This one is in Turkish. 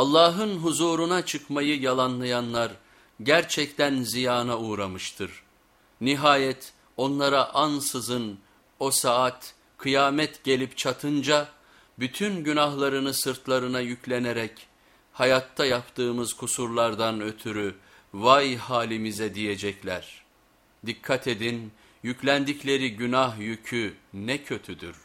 Allah'ın huzuruna çıkmayı yalanlayanlar gerçekten ziyana uğramıştır. Nihayet onlara ansızın o saat kıyamet gelip çatınca bütün günahlarını sırtlarına yüklenerek hayatta yaptığımız kusurlardan ötürü vay halimize diyecekler. Dikkat edin yüklendikleri günah yükü ne kötüdür.